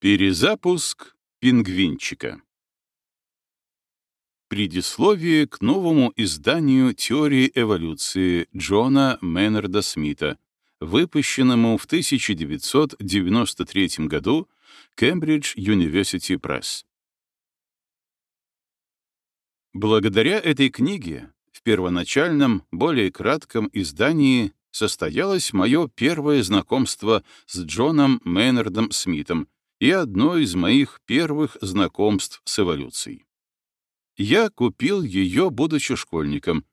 Перезапуск пингвинчика. Предисловие к новому изданию теории эволюции Джона Мэннерда Смита, выпущенному в 1993 году Cambridge University Press. Благодаря этой книге в первоначальном, более кратком издании состоялось мое первое знакомство с Джоном Мэннердом Смитом — и одно из моих первых знакомств с эволюцией. Я купил ее, будучи школьником.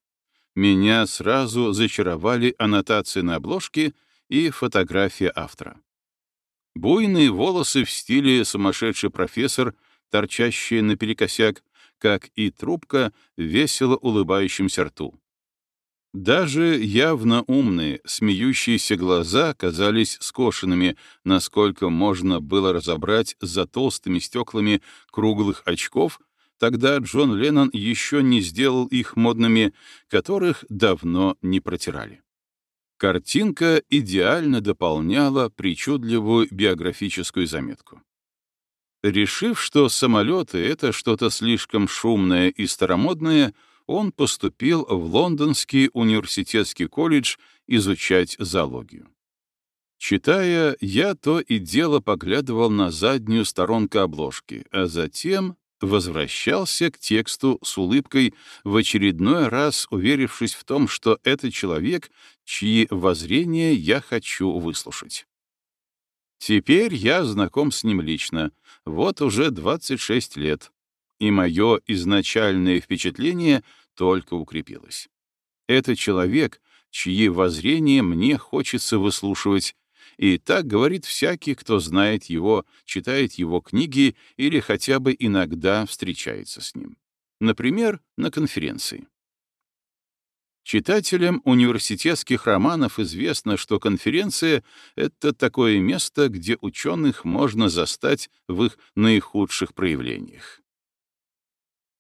Меня сразу зачаровали аннотации на обложке и фотография автора. Буйные волосы в стиле сумасшедший профессор, торчащие наперекосяк, как и трубка весело улыбающимся рту. Даже явно умные, смеющиеся глаза казались скошенными, насколько можно было разобрать за толстыми стеклами круглых очков, тогда Джон Леннон еще не сделал их модными, которых давно не протирали. Картинка идеально дополняла причудливую биографическую заметку. Решив, что самолеты — это что-то слишком шумное и старомодное, он поступил в Лондонский университетский колледж изучать зоологию. Читая, я то и дело поглядывал на заднюю сторонку обложки, а затем возвращался к тексту с улыбкой, в очередной раз уверившись в том, что это человек, чьи воззрения я хочу выслушать. Теперь я знаком с ним лично, вот уже 26 лет, и мое изначальное впечатление только укрепилось. Это человек, чьи воззрения мне хочется выслушивать, и так говорит всякий, кто знает его, читает его книги или хотя бы иногда встречается с ним. Например, на конференции. Читателям университетских романов известно, что конференция — это такое место, где ученых можно застать в их наихудших проявлениях.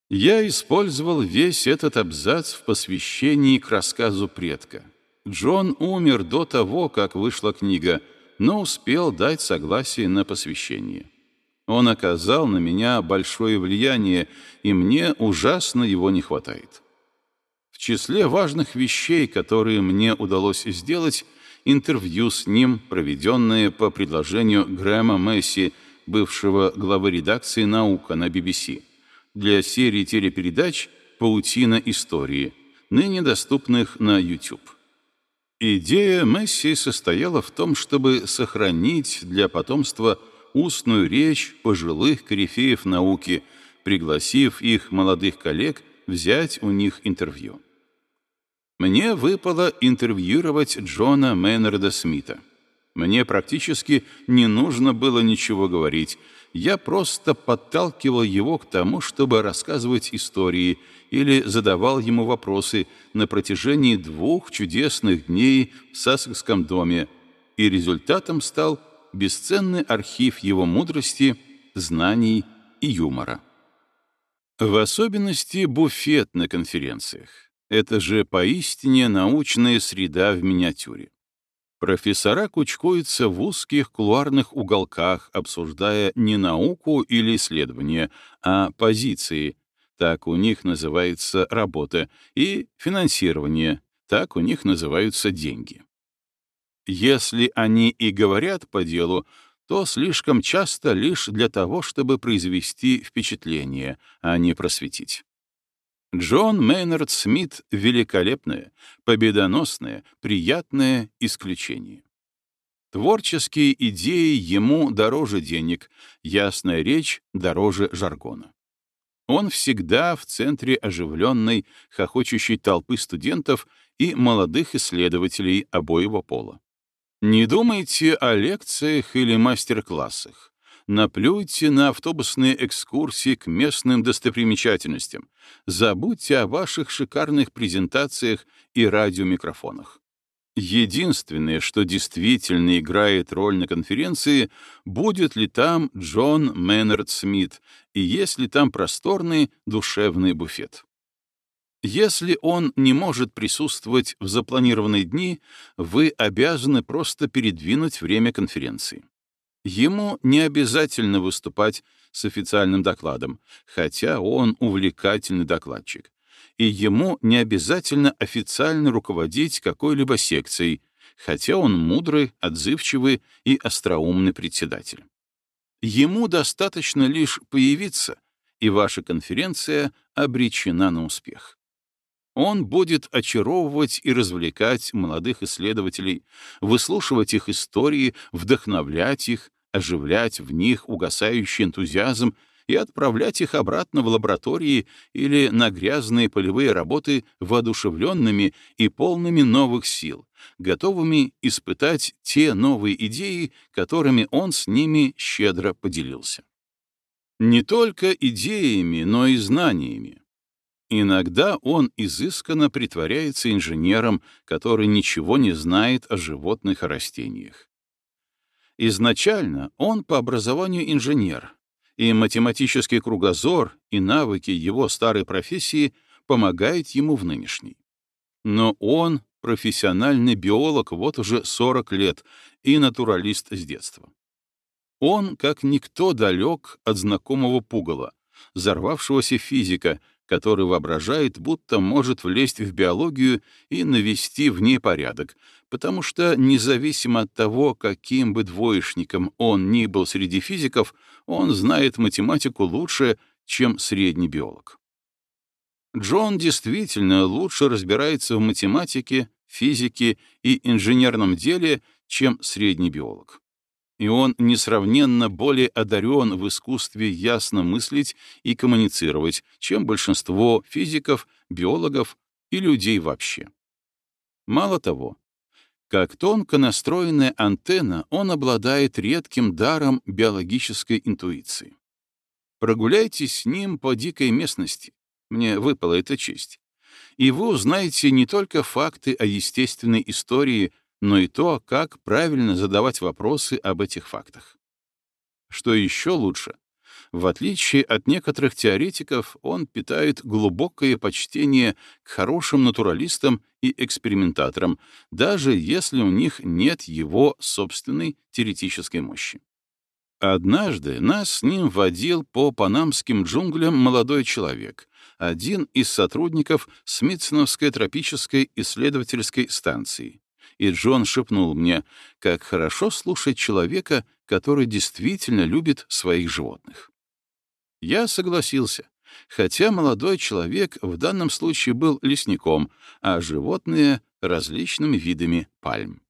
Я использовал весь этот абзац в посвящении к рассказу предка. Джон умер до того, как вышла книга, но успел дать согласие на посвящение. Он оказал на меня большое влияние, и мне ужасно его не хватает. В числе важных вещей, которые мне удалось сделать, интервью с ним, проведенное по предложению Грэма Месси, бывшего главы редакции «Наука» на BBC для серии телепередач «Паутина истории», ныне доступных на YouTube. Идея Месси состояла в том, чтобы сохранить для потомства устную речь пожилых корифеев науки, пригласив их молодых коллег взять у них интервью. Мне выпало интервьюировать Джона Мейнарда Смита. Мне практически не нужно было ничего говорить, я просто подталкивал его к тому, чтобы рассказывать истории или задавал ему вопросы на протяжении двух чудесных дней в Сассекском доме, и результатом стал бесценный архив его мудрости, знаний и юмора. В особенности буфет на конференциях. Это же поистине научная среда в миниатюре. Профессора кучкуются в узких кулуарных уголках, обсуждая не науку или исследования, а позиции, так у них называется работа, и финансирование, так у них называются деньги. Если они и говорят по делу, то слишком часто лишь для того, чтобы произвести впечатление, а не просветить. Джон Мейнард Смит — великолепное, победоносное, приятное исключение. Творческие идеи ему дороже денег, ясная речь дороже жаргона. Он всегда в центре оживленной, хохочущей толпы студентов и молодых исследователей обоего пола. Не думайте о лекциях или мастер-классах наплюйте на автобусные экскурсии к местным достопримечательностям, забудьте о ваших шикарных презентациях и радиомикрофонах. Единственное, что действительно играет роль на конференции, будет ли там Джон Мэннерд Смит и есть ли там просторный душевный буфет. Если он не может присутствовать в запланированные дни, вы обязаны просто передвинуть время конференции. Ему не обязательно выступать с официальным докладом, хотя он увлекательный докладчик. И ему не обязательно официально руководить какой-либо секцией, хотя он мудрый, отзывчивый и остроумный председатель. Ему достаточно лишь появиться, и ваша конференция обречена на успех. Он будет очаровывать и развлекать молодых исследователей, выслушивать их истории, вдохновлять их, оживлять в них угасающий энтузиазм и отправлять их обратно в лаборатории или на грязные полевые работы воодушевленными и полными новых сил, готовыми испытать те новые идеи, которыми он с ними щедро поделился. Не только идеями, но и знаниями. Иногда он изысканно притворяется инженером, который ничего не знает о животных и растениях. Изначально он по образованию инженер, и математический кругозор и навыки его старой профессии помогают ему в нынешней. Но он профессиональный биолог вот уже 40 лет и натуралист с детства. Он, как никто, далек от знакомого пугала, взорвавшегося физика, который воображает, будто может влезть в биологию и навести в ней порядок, потому что, независимо от того, каким бы двоечником он ни был среди физиков, он знает математику лучше, чем средний биолог. Джон действительно лучше разбирается в математике, физике и инженерном деле, чем средний биолог и он несравненно более одарен в искусстве ясно мыслить и коммуницировать, чем большинство физиков, биологов и людей вообще. Мало того, как тонко настроенная антенна, он обладает редким даром биологической интуиции. Прогуляйтесь с ним по дикой местности, мне выпала эта честь, и вы узнаете не только факты о естественной истории но и то, как правильно задавать вопросы об этих фактах. Что еще лучше, в отличие от некоторых теоретиков, он питает глубокое почтение к хорошим натуралистам и экспериментаторам, даже если у них нет его собственной теоретической мощи. Однажды нас с ним водил по панамским джунглям молодой человек, один из сотрудников Смитсоновской тропической исследовательской станции, и Джон шепнул мне, как хорошо слушать человека, который действительно любит своих животных. Я согласился, хотя молодой человек в данном случае был лесником, а животные — различными видами пальм.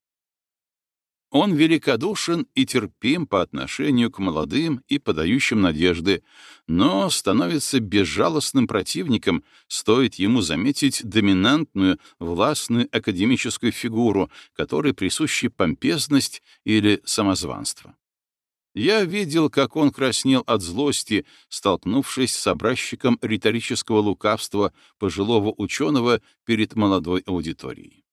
Он великодушен и терпим по отношению к молодым и подающим надежды, но становится безжалостным противником, стоит ему заметить доминантную, властную академическую фигуру, которой присущи помпезность или самозванство. Я видел, как он краснел от злости, столкнувшись с образчиком риторического лукавства пожилого ученого перед молодой аудиторией.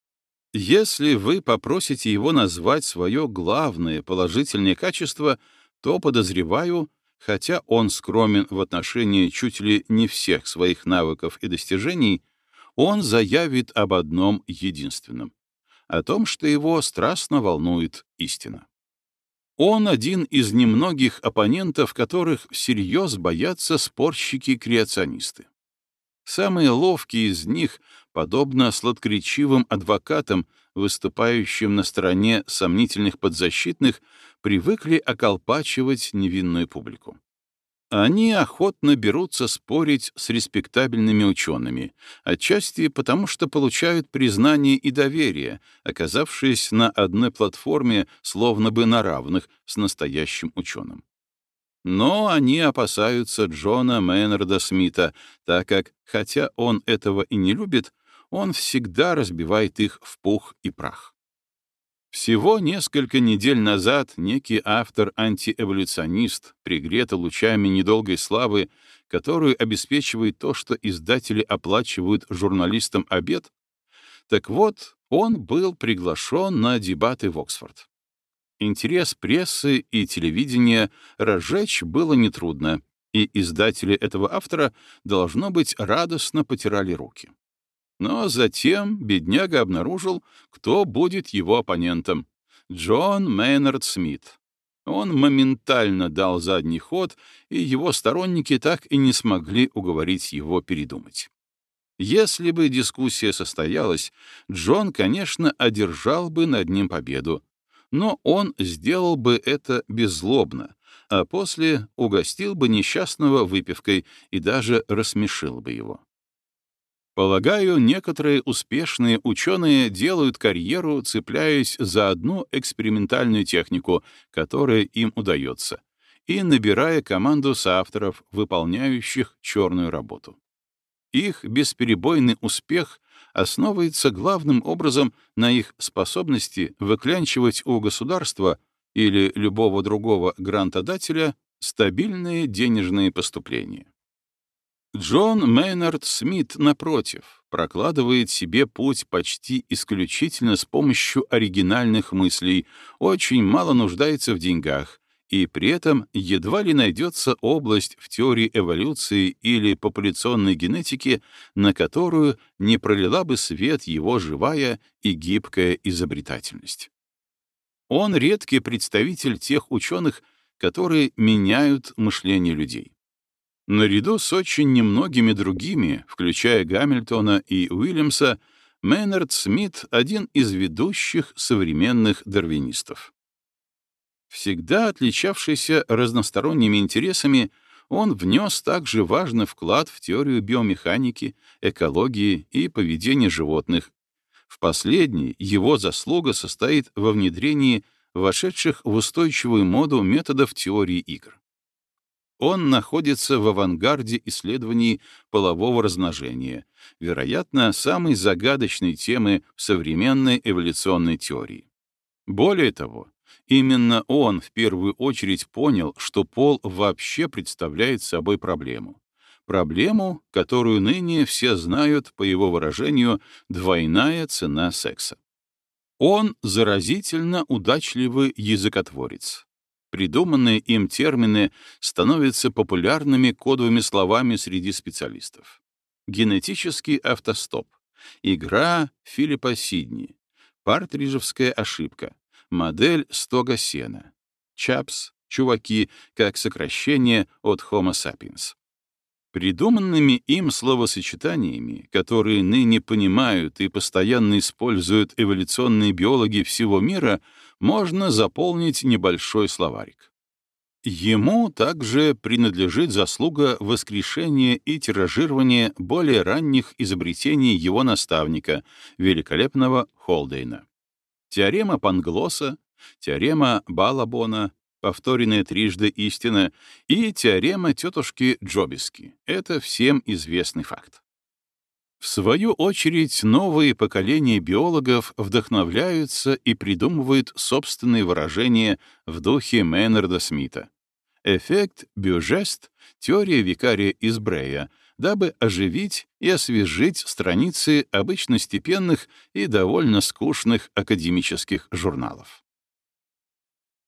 Если вы попросите его назвать свое главное положительное качество, то, подозреваю, хотя он скромен в отношении чуть ли не всех своих навыков и достижений, он заявит об одном единственном — о том, что его страстно волнует истина. Он один из немногих оппонентов, которых всерьез боятся спорщики-креационисты. Самые ловкие из них, подобно сладкоречивым адвокатам, выступающим на стороне сомнительных подзащитных, привыкли околпачивать невинную публику. Они охотно берутся спорить с респектабельными учеными, отчасти потому, что получают признание и доверие, оказавшись на одной платформе, словно бы на равных с настоящим ученым. Но они опасаются Джона Мейнарда Смита, так как, хотя он этого и не любит, он всегда разбивает их в пух и прах. Всего несколько недель назад некий автор-антиэволюционист, пригретый лучами недолгой славы, которую обеспечивает то, что издатели оплачивают журналистам обед, так вот, он был приглашен на дебаты в Оксфорд. Интерес прессы и телевидения разжечь было нетрудно, и издатели этого автора, должно быть, радостно потирали руки. Но затем бедняга обнаружил, кто будет его оппонентом — Джон Мейнард Смит. Он моментально дал задний ход, и его сторонники так и не смогли уговорить его передумать. Если бы дискуссия состоялась, Джон, конечно, одержал бы над ним победу, но он сделал бы это беззлобно, а после угостил бы несчастного выпивкой и даже рассмешил бы его. Полагаю, некоторые успешные ученые делают карьеру, цепляясь за одну экспериментальную технику, которая им удается, и набирая команду соавторов, выполняющих черную работу. Их бесперебойный успех основывается главным образом на их способности выклянчивать у государства или любого другого грантодателя стабильные денежные поступления. Джон Мейнард Смит, напротив, прокладывает себе путь почти исключительно с помощью оригинальных мыслей, очень мало нуждается в деньгах, и при этом едва ли найдется область в теории эволюции или популяционной генетики, на которую не пролила бы свет его живая и гибкая изобретательность. Он редкий представитель тех ученых, которые меняют мышление людей. Наряду с очень немногими другими, включая Гамильтона и Уильямса, Мейнард Смит — один из ведущих современных дарвинистов. Всегда отличавшийся разносторонними интересами, он внес также важный вклад в теорию биомеханики, экологии и поведения животных. В последней его заслуга состоит во внедрении вошедших в устойчивую моду методов теории игр. Он находится в авангарде исследований полового размножения, вероятно, самой загадочной темы в современной эволюционной теории. Более того, именно он в первую очередь понял, что пол вообще представляет собой проблему. Проблему, которую ныне все знают, по его выражению, двойная цена секса. Он заразительно удачливый языкотворец. Придуманные им термины становятся популярными кодовыми словами среди специалистов. Генетический автостоп, игра Филиппа Сидни, партриджевская ошибка, модель стога сена, чапс, чуваки, как сокращение от Homo sapiens. Придуманными им словосочетаниями, которые ныне понимают и постоянно используют эволюционные биологи всего мира, можно заполнить небольшой словарик. Ему также принадлежит заслуга воскрешения и тиражирования более ранних изобретений его наставника, великолепного Холдейна. Теорема Панглоса, теорема Балабона, повторенная трижды истина, и теорема тетушки Джобиски — это всем известный факт. В свою очередь, новые поколения биологов вдохновляются и придумывают собственные выражения в духе Мейнарда Смита. Эффект Бюжест — теория викария из Брея, дабы оживить и освежить страницы обычно степенных и довольно скучных академических журналов.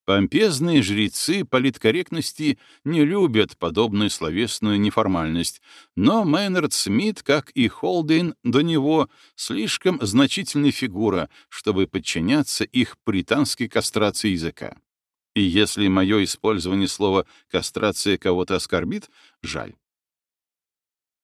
Помпезные жрецы политкорректности не любят подобную словесную неформальность, но Мейнард Смит, как и Холдейн до него, слишком значительная фигура, чтобы подчиняться их британской кастрации языка. И если мое использование слова «кастрация» кого-то оскорбит, жаль.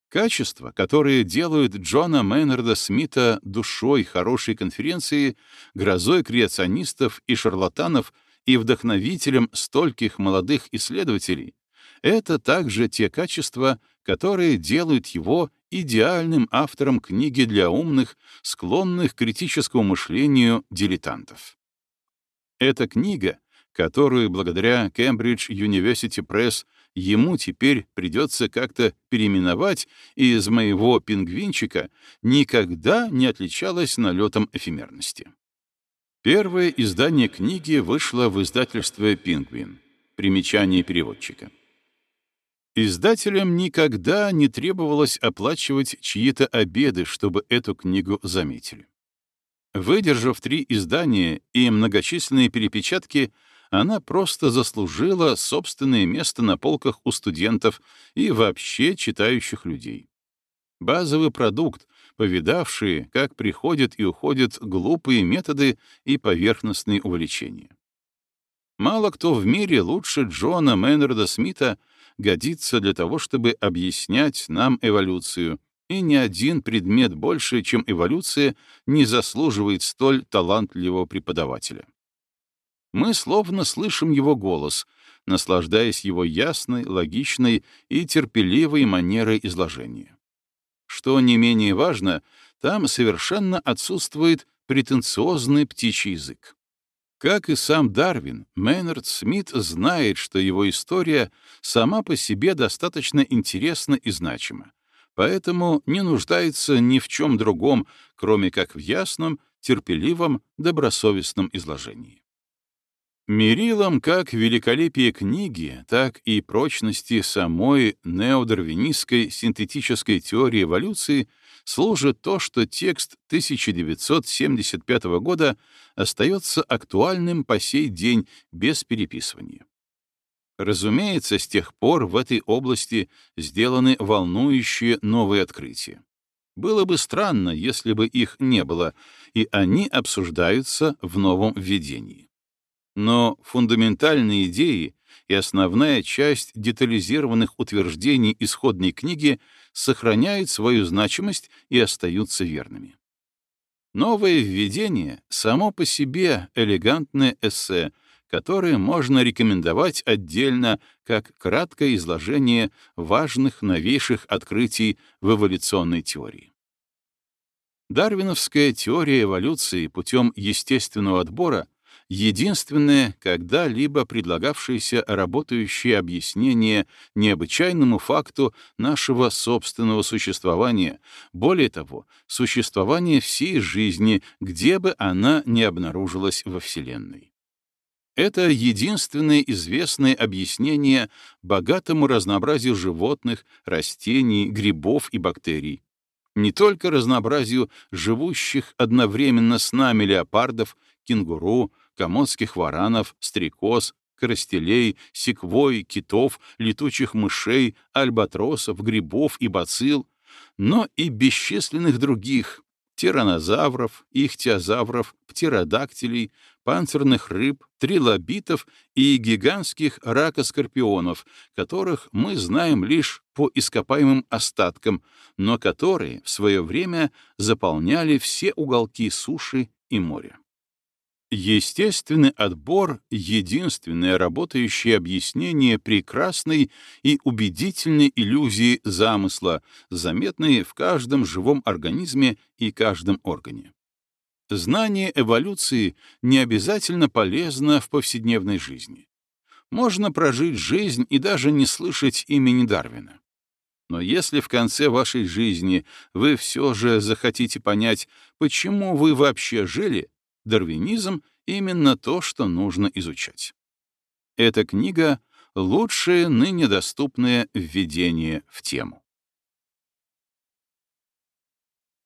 Качества, которые делают Джона Мейнарда Смита душой хорошей конференции, грозой креационистов и шарлатанов — и вдохновителем стольких молодых исследователей, это также те качества, которые делают его идеальным автором книги для умных, склонных к критическому мышлению дилетантов. Эта книга, которую благодаря Cambridge University Press ему теперь придется как-то переименовать из моего пингвинчика, никогда не отличалась налетом эфемерности. Первое издание книги вышло в издательстве «Пингвин». Примечание переводчика. Издателям никогда не требовалось оплачивать чьи-то обеды, чтобы эту книгу заметили. Выдержав три издания и многочисленные перепечатки, она просто заслужила собственное место на полках у студентов и вообще читающих людей. Базовый продукт, повидавшие, как приходят и уходят глупые методы и поверхностные увлечения. Мало кто в мире лучше Джона Мейнарда Смита годится для того, чтобы объяснять нам эволюцию, и ни один предмет больше, чем эволюция, не заслуживает столь талантливого преподавателя. Мы словно слышим его голос, наслаждаясь его ясной, логичной и терпеливой манерой изложения. Что не менее важно, там совершенно отсутствует претенциозный птичий язык. Как и сам Дарвин, Мейнард Смит знает, что его история сама по себе достаточно интересна и значима, поэтому не нуждается ни в чем другом, кроме как в ясном, терпеливом, добросовестном изложении. Мерилом как великолепие книги, так и прочности самой неодарвинистской синтетической теории эволюции служит то, что текст 1975 года остается актуальным по сей день без переписывания. Разумеется, с тех пор в этой области сделаны волнующие новые открытия. Было бы странно, если бы их не было, и они обсуждаются в новом введении. Но фундаментальные идеи и основная часть детализированных утверждений исходной книги сохраняют свою значимость и остаются верными. Новое введение — само по себе элегантное эссе, которое можно рекомендовать отдельно как краткое изложение важных новейших открытий в эволюционной теории. Дарвиновская теория эволюции путем естественного отбора единственное когда-либо предлагавшееся работающее объяснение необычайному факту нашего собственного существования, более того, существования всей жизни, где бы она ни обнаружилась во Вселенной. Это единственное известное объяснение богатому разнообразию животных, растений, грибов и бактерий, не только разнообразию живущих одновременно с нами леопардов, кенгуру, комодских варанов, стрекоз, коростелей, секвой, китов, летучих мышей, альбатросов, грибов и бацилл, но и бесчисленных других — тиранозавров, ихтиозавров, птеродактилей, панцирных рыб, трилобитов и гигантских ракоскорпионов, которых мы знаем лишь по ископаемым остаткам, но которые в свое время заполняли все уголки суши и моря. Естественный отбор — единственное работающее объяснение прекрасной и убедительной иллюзии замысла, заметной в каждом живом организме и каждом органе. Знание эволюции не обязательно полезно в повседневной жизни. Можно прожить жизнь и даже не слышать имени Дарвина. Но если в конце вашей жизни вы все же захотите понять, почему вы вообще жили, дарвинизм — именно то, что нужно изучать. Эта книга — лучшее ныне доступное введение в тему.